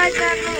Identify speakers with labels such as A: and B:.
A: Bye, Grandma.